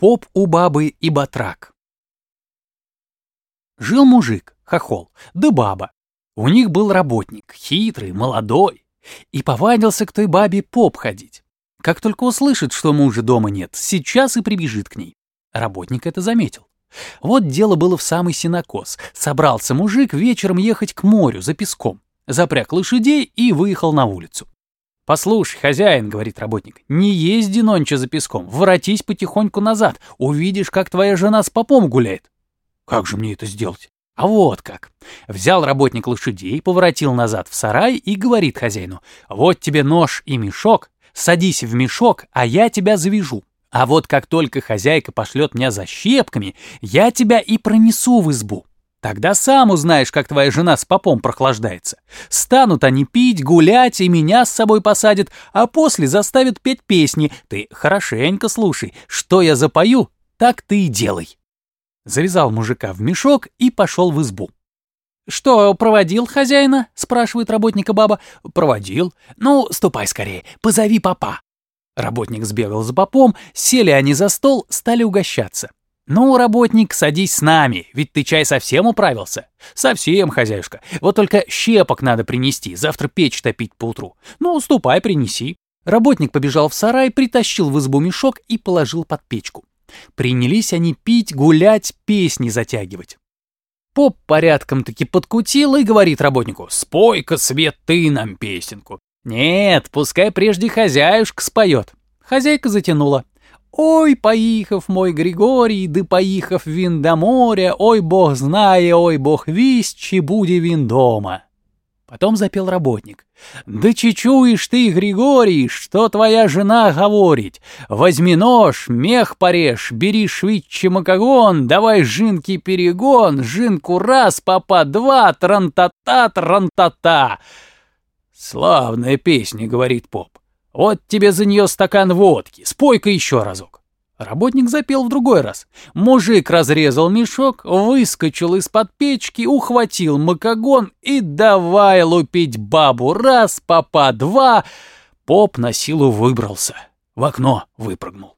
Поп у бабы и батрак. Жил мужик, хохол, да баба. У них был работник, хитрый, молодой, и повадился к той бабе поп ходить. Как только услышит, что мужа дома нет, сейчас и прибежит к ней. Работник это заметил. Вот дело было в самый синокос. Собрался мужик вечером ехать к морю за песком. Запряг лошадей и выехал на улицу. «Послушай, хозяин», — говорит работник, — «не езди нонче за песком, воротись потихоньку назад, увидишь, как твоя жена с попом гуляет». «Как же мне это сделать?» А вот как. Взял работник лошадей, поворотил назад в сарай и говорит хозяину, «Вот тебе нож и мешок, садись в мешок, а я тебя завяжу. А вот как только хозяйка пошлет меня за щепками, я тебя и пронесу в избу. Тогда сам узнаешь, как твоя жена с попом прохлаждается. Станут они пить, гулять и меня с собой посадят, а после заставят петь песни. Ты хорошенько слушай, что я запою, так ты и делай. Завязал мужика в мешок и пошел в избу. «Что, проводил хозяина?» — спрашивает работника баба. «Проводил. Ну, ступай скорее, позови папа». Работник сбегал за попом, сели они за стол, стали угощаться. «Ну, работник, садись с нами, ведь ты чай совсем управился». «Совсем, хозяюшка. Вот только щепок надо принести, завтра печь топить поутру. Ну, ступай, принеси». Работник побежал в сарай, притащил в избу мешок и положил под печку. Принялись они пить, гулять, песни затягивать. Поп порядком-таки подкутил и говорит работнику, «Спой-ка, Свет, ты нам песенку». «Нет, пускай прежде хозяюшка споет». Хозяйка затянула. Ой, поехав мой Григорий, да поехав він до моря, ой, бог знає, ой, бог вість, чи буде він дома. Потом запел работник. «Да чечуешь ты, Григорий, что твоя жена говорит? Возьми нож, мех порежь, бери швидче макагон, давай жинки перегон, жинку раз, папа два, трантата, трантата». «Славная песня», — говорит поп. Вот тебе за нее стакан водки, спой-ка еще разок. Работник запел в другой раз. Мужик разрезал мешок, выскочил из-под печки, ухватил макогон и давай лупить бабу раз, папа два. Поп на силу выбрался, в окно выпрыгнул.